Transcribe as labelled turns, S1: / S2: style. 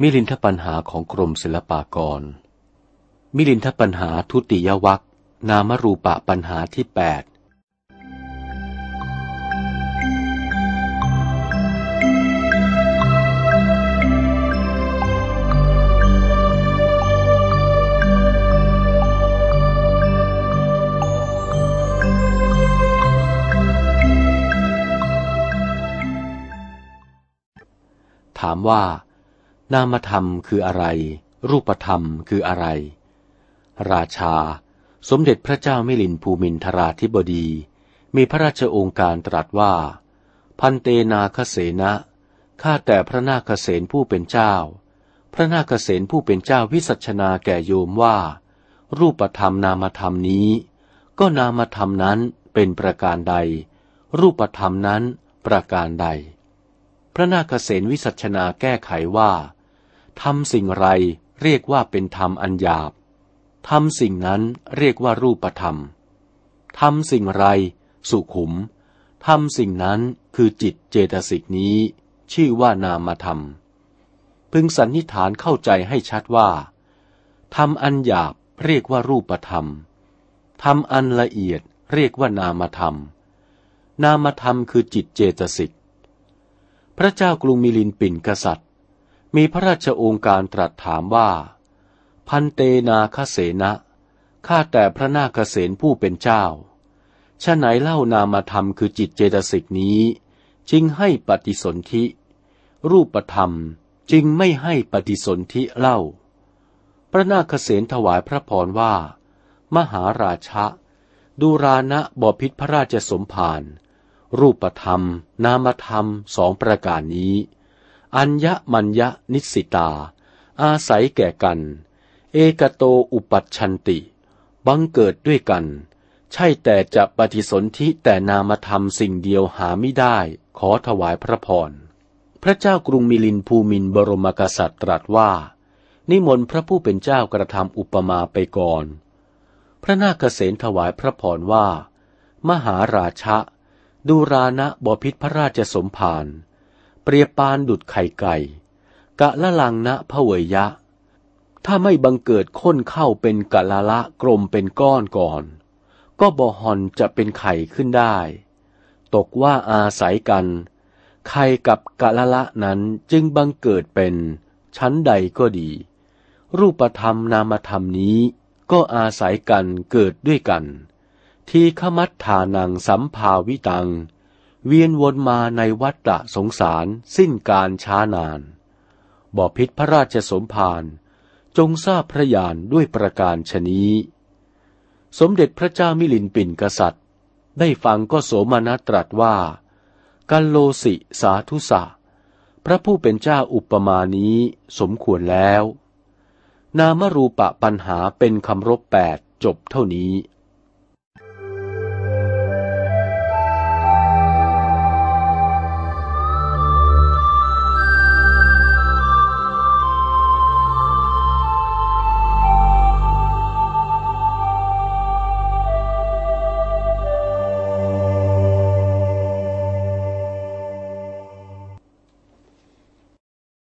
S1: มิลินทปัญหาของกรมศิลปากร มิลินทปัญหาทุติยวัคนามรูปะปัญหาที่แปดถามว่า นามธรรมคืออะไร รูปธรรมคืออะไร ราชา สมเด็จพระเจ้ามิลินภูมินทราธิบดี มีพระราชโองการตรัสว่า พันเตนาคเสนะข้าแต่พระนาคเสนผู้เป็นเจ้า พระนาคเสนผู้เป็นเจ้าวิสัชนาแก่โยมว่า รูปธรรมนามธรรมนี้ ก็นามธรรมนั้นเป็นประการใด รูปธรรมนั้นประการใด พระนาคเษนวิสัชนาแก้ไขว่า ทำสิ่งไรเรียกว่าเป็นธรรมอันหยาบทำสิ่งนั้นเรียกว่ารูปธรรมทำสิ่งไร สุขุมทำสิ่งนั้นคือจิตเจตสิกนี้ ชื่อว่านามธรรม พึงสันนิฐานเข้าใจให้ชัดว่าทำอันหยาบเรียกว่ารูปธรรมทำอันละเอียดเรียกว่านามธรรม นามธรรมคือจิตเจตสิกพระเจ้ากรุงมิลินปินกษัตริย์ มีพระราชโองการตรัสถามว่า พันเตนาคเสนะข้าแต่พระนาคเสนผู้เป็นเจ้าชะไหนเล่านามธรรมคือจิตเจตสิกนี้ จึงให้ปฏิสนธิ รูปธรรมจึงไม่ให้ปฏิสนธิเล่า พระนาคเสนถวายพระพรว่า มหาราชะดูรานะบพิษพระราชสมภารรูปธรรม นามธรรมสองประการนี้ อัญญมัญญนิสิตา อาศัยแก่กัน เอกโตอุปัชชันติ บังเกิดด้วยกัน ใช่แต่จะปฏิสนธิแต่นามธรรมสิ่งเดียวหาไม่ได้ ขอถวายพระพร พระเจ้ากรุงมิลินภูมินบรมกษัตริย์ตรัสว่า นิมนต์พระผู้เป็นเจ้ากระทำอุปมาไปก่อน พระนาคเษนถวายพระพรว่า มหาราชะดูรานะบพิษพระราชสมภาร เปรียบปานดุดไข่ไก่ กะละลังนะพเวยะ ถ้าไม่บังเกิดค้นเข้าเป็นกะละละกลมเป็นก้อนก่อน ก็บอหอนจะเป็นไข่ขึ้นได้ ตกว่าอาศัยกัน ไข่กับกะละละนั้นจึงบังเกิดเป็น ชั้นใดก็ดี รูปธรรมนามธรรมนี้ก็อาศัยกันเกิดด้วยกัน ทีขมัตฐานังสัมภาวิตัง เวียนวนมาในวัฏฏะสงสารสิ้นการช้านานบอพิษพระราชสมภารจงทราบพระญาณด้วยประการชนี้ สมเด็จพระเจ้ามิลินปินกษัตริย์ ได้ฟังก็โสมนัตรัสว่า กัลโลสิสาธุสะ พระผู้เป็นเจ้าอุปมานี้สมควรแล้ว นามรูปะปัญหาเป็นคำรบแปดจบเท่านี้